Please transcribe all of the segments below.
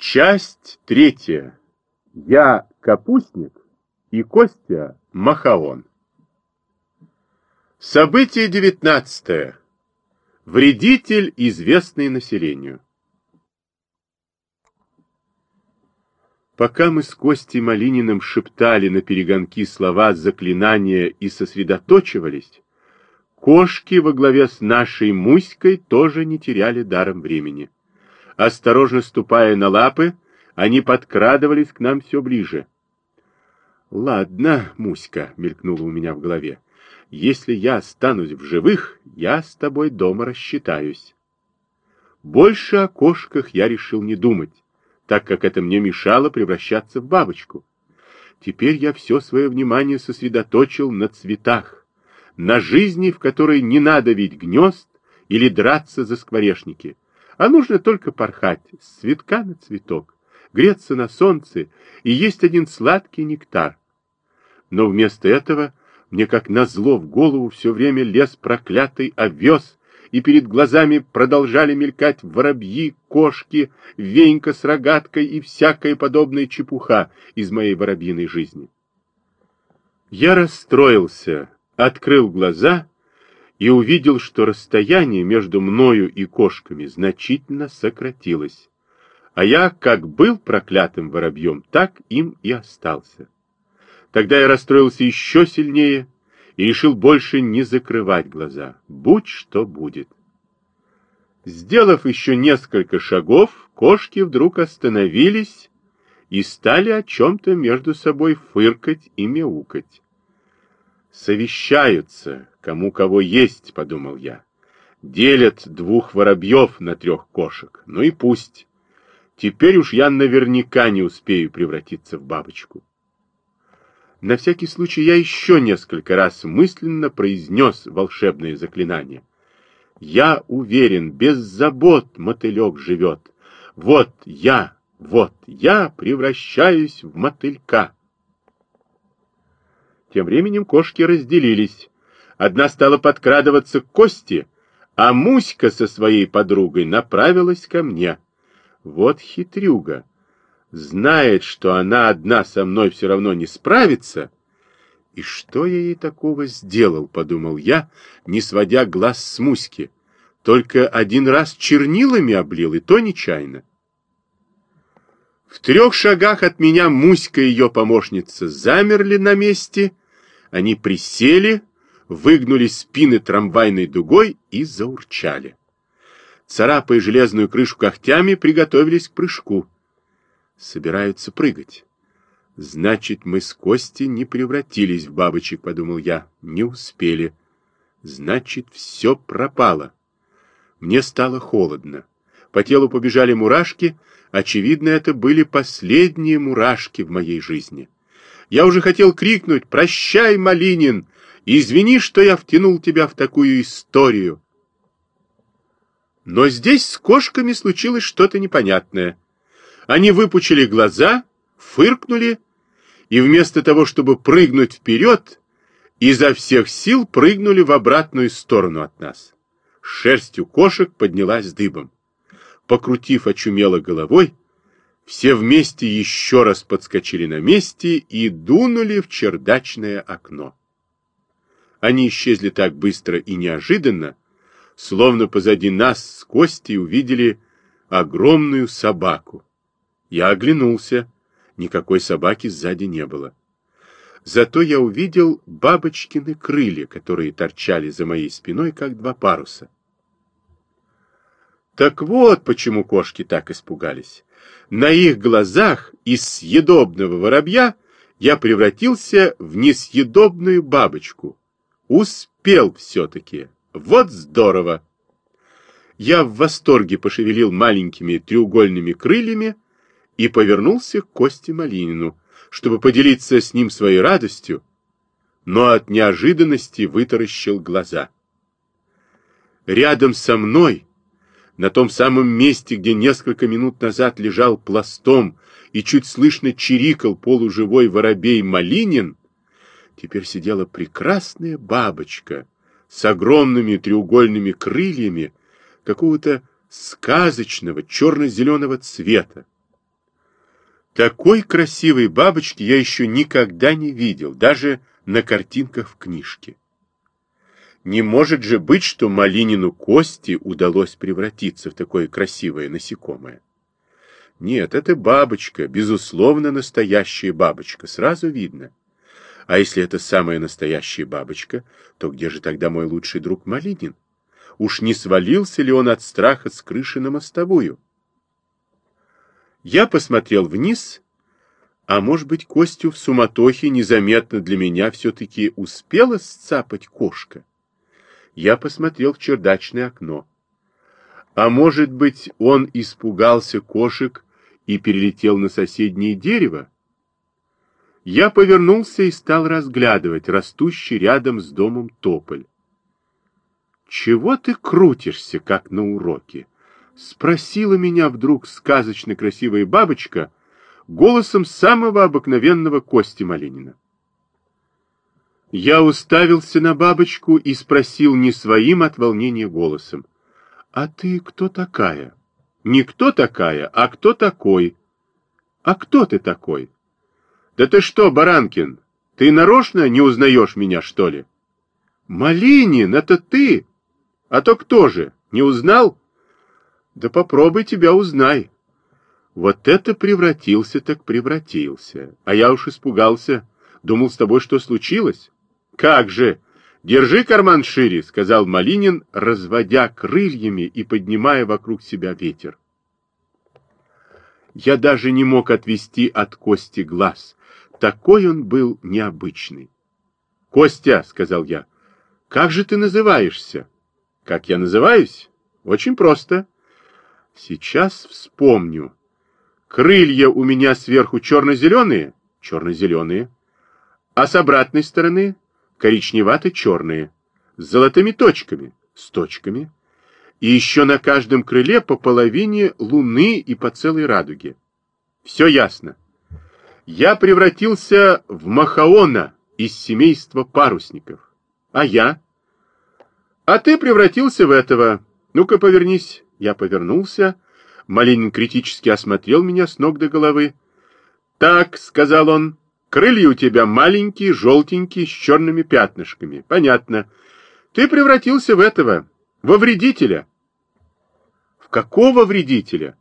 Часть третья. Я капустник и Костя Махаон. Событие девятнадцатое. Вредитель, известный населению. Пока мы с Костей Малининым шептали на перегонки слова заклинания и сосредоточивались, кошки во главе с нашей Муськой тоже не теряли даром времени. Осторожно ступая на лапы, они подкрадывались к нам все ближе. «Ладно, Муська», — мелькнуло у меня в голове, — «если я останусь в живых, я с тобой дома рассчитаюсь». Больше о кошках я решил не думать, так как это мне мешало превращаться в бабочку. Теперь я все свое внимание сосредоточил на цветах, на жизни, в которой не надо ведь гнезд или драться за скворечники, а нужно только порхать с цветка на цветок, греться на солнце и есть один сладкий нектар. Но вместо этого мне как назло в голову все время лез проклятый овес, и перед глазами продолжали мелькать воробьи, кошки, венька с рогаткой и всякая подобная чепуха из моей воробьиной жизни. Я расстроился, открыл глаза и увидел, что расстояние между мною и кошками значительно сократилось. А я как был проклятым воробьем, так им и остался. Тогда я расстроился еще сильнее и решил больше не закрывать глаза. Будь что будет. Сделав еще несколько шагов, кошки вдруг остановились и стали о чем-то между собой фыркать и мяукать. Совещаются, кому кого есть, подумал я. Делят двух воробьев на трех кошек. Ну и пусть. Теперь уж я наверняка не успею превратиться в бабочку. На всякий случай я еще несколько раз мысленно произнес волшебное заклинание. Я уверен, без забот мотылек живет. Вот я, вот я превращаюсь в мотылька. Тем временем кошки разделились. Одна стала подкрадываться к Косте, а Муська со своей подругой направилась ко мне. Вот хитрюга. Знает, что она одна со мной все равно не справится. И что я ей такого сделал, подумал я, не сводя глаз с Муськи. Только один раз чернилами облил, и то нечаянно. В трех шагах от меня Муська и ее помощница замерли на месте, они присели, выгнули спины трамвайной дугой и заурчали. Царапая железную крышу когтями, приготовились к прыжку. Собираются прыгать. Значит, мы с Костей не превратились в бабочек, подумал я. Не успели. Значит, все пропало. Мне стало холодно. По телу побежали мурашки. Очевидно, это были последние мурашки в моей жизни. Я уже хотел крикнуть «Прощай, Малинин! Извини, что я втянул тебя в такую историю!» Но здесь с кошками случилось что-то непонятное. Они выпучили глаза, фыркнули, и вместо того, чтобы прыгнуть вперед, изо всех сил прыгнули в обратную сторону от нас. Шерсть у кошек поднялась дыбом. Покрутив очумело головой, все вместе еще раз подскочили на месте и дунули в чердачное окно. Они исчезли так быстро и неожиданно, словно позади нас с Костей увидели огромную собаку. Я оглянулся. Никакой собаки сзади не было. Зато я увидел бабочкины крылья, которые торчали за моей спиной, как два паруса. Так вот, почему кошки так испугались. На их глазах из съедобного воробья я превратился в несъедобную бабочку. Успел все-таки. Вот здорово! Я в восторге пошевелил маленькими треугольными крыльями и повернулся к Косте Малинину, чтобы поделиться с ним своей радостью, но от неожиданности вытаращил глаза. Рядом со мной на том самом месте, где несколько минут назад лежал пластом и чуть слышно чирикал полуживой воробей Малинин, теперь сидела прекрасная бабочка с огромными треугольными крыльями какого-то сказочного черно-зеленого цвета. Такой красивой бабочки я еще никогда не видел, даже на картинках в книжке. Не может же быть, что Малинину Кости удалось превратиться в такое красивое насекомое. Нет, это бабочка, безусловно, настоящая бабочка, сразу видно. А если это самая настоящая бабочка, то где же тогда мой лучший друг Малинин? Уж не свалился ли он от страха с крыши на мостовую? Я посмотрел вниз, а может быть, Костю в суматохе незаметно для меня все-таки успела сцапать кошка. Я посмотрел в чердачное окно. А может быть, он испугался кошек и перелетел на соседнее дерево? Я повернулся и стал разглядывать растущий рядом с домом тополь. «Чего ты крутишься, как на уроке?» — спросила меня вдруг сказочно красивая бабочка голосом самого обыкновенного Кости Малинина. Я уставился на бабочку и спросил не своим от волнения голосом. «А ты кто такая?» «Не кто такая, а кто такой?» «А кто ты такой?» «Да ты что, Баранкин, ты нарочно не узнаешь меня, что ли?» «Малинин, это ты!» А то кто же, не узнал? Да попробуй тебя узнай. Вот это превратился так превратился. А я уж испугался. Думал, с тобой что случилось? Как же? Держи карман шире, сказал Малинин, разводя крыльями и поднимая вокруг себя ветер. Я даже не мог отвести от Кости глаз. Такой он был необычный. «Костя», — сказал я, — «как же ты называешься?» Как я называюсь? Очень просто. Сейчас вспомню. Крылья у меня сверху черно-зеленые? Черно-зеленые. А с обратной стороны коричневато-черные. С золотыми точками. С точками. И еще на каждом крыле по половине луны и по целой радуге. Все ясно. Я превратился в Махаона из семейства парусников. А я? А ты превратился в этого. Ну-ка, повернись. Я повернулся. Малинин критически осмотрел меня с ног до головы. Так, сказал он, крылья у тебя маленькие, желтенькие, с черными пятнышками. Понятно. Ты превратился в этого, во вредителя. В какого вредителя?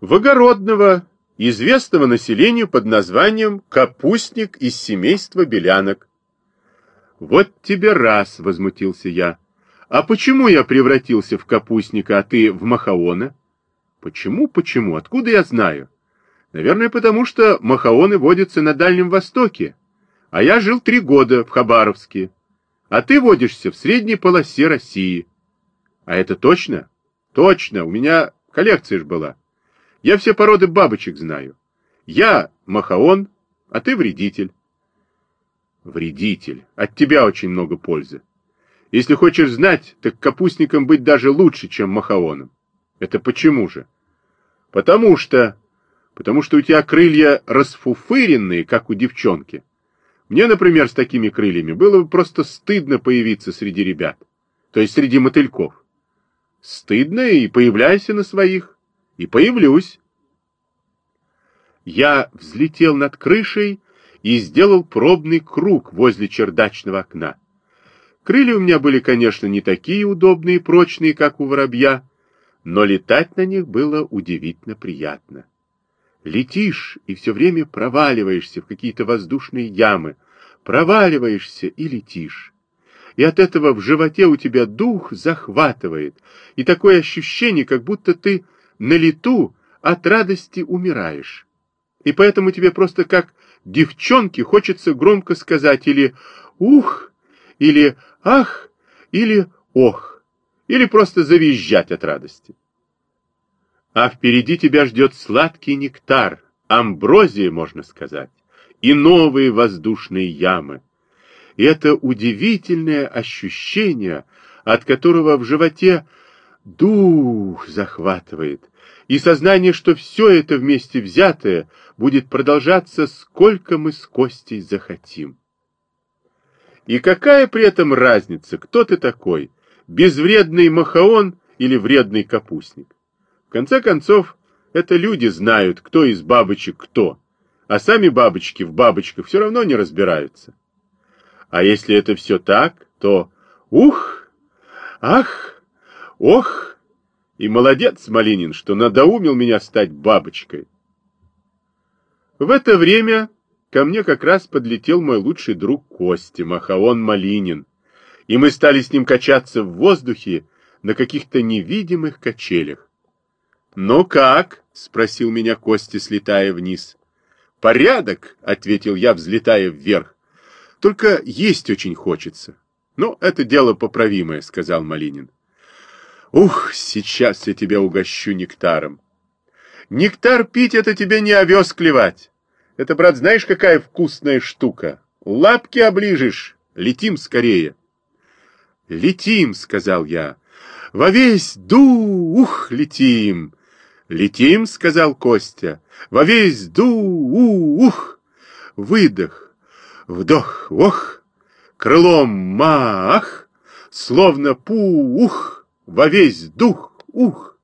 В огородного, известного населению под названием капустник из семейства белянок. «Вот тебе раз!» — возмутился я. «А почему я превратился в капустника, а ты в махаона?» «Почему, почему? Откуда я знаю?» «Наверное, потому что махаоны водятся на Дальнем Востоке, а я жил три года в Хабаровске, а ты водишься в средней полосе России». «А это точно?» «Точно, у меня коллекция ж была. Я все породы бабочек знаю. Я махаон, а ты вредитель». Вредитель. От тебя очень много пользы. Если хочешь знать, так капустником быть даже лучше, чем махаоном. Это почему же? Потому что... Потому что у тебя крылья расфуфыренные, как у девчонки. Мне, например, с такими крыльями было бы просто стыдно появиться среди ребят. То есть среди мотыльков. Стыдно и появляйся на своих. И появлюсь. Я взлетел над крышей и сделал пробный круг возле чердачного окна. Крылья у меня были, конечно, не такие удобные и прочные, как у воробья, но летать на них было удивительно приятно. Летишь и все время проваливаешься в какие-то воздушные ямы, проваливаешься и летишь. И от этого в животе у тебя дух захватывает, и такое ощущение, как будто ты на лету от радости умираешь. И поэтому тебе просто как девчонке хочется громко сказать или «ух», или «ах», или «ох», или просто завизжать от радости. А впереди тебя ждет сладкий нектар, амброзия, можно сказать, и новые воздушные ямы. И это удивительное ощущение, от которого в животе дух захватывает, и сознание, что все это вместе взятое будет продолжаться, сколько мы с Костей захотим. И какая при этом разница, кто ты такой, безвредный махаон или вредный капустник? В конце концов, Это люди знают, кто из бабочек кто, а сами бабочки в бабочках все равно не разбираются. А если это все так, то ух, ах, ох, и молодец, Малинин, что надоумил меня стать бабочкой. В это время ко мне как раз подлетел мой лучший друг Костя, Махаон Малинин, и мы стали с ним качаться в воздухе на каких-то невидимых качелях. «Ну как?» — спросил меня Костя, слетая вниз. «Порядок!» — ответил я, взлетая вверх. «Только есть очень хочется». «Ну, это дело поправимое», — сказал Малинин. «Ух, сейчас я тебя угощу нектаром». «Нектар пить — это тебе не овес клевать. Это, брат, знаешь, какая вкусная штука? Лапки оближешь. Летим скорее». «Летим», — сказал я. «Во весь дух летим». «Летим», — сказал Костя. «Во весь дух». Выдох, вдох, ох, крылом мах, словно пух, во весь дух, ух.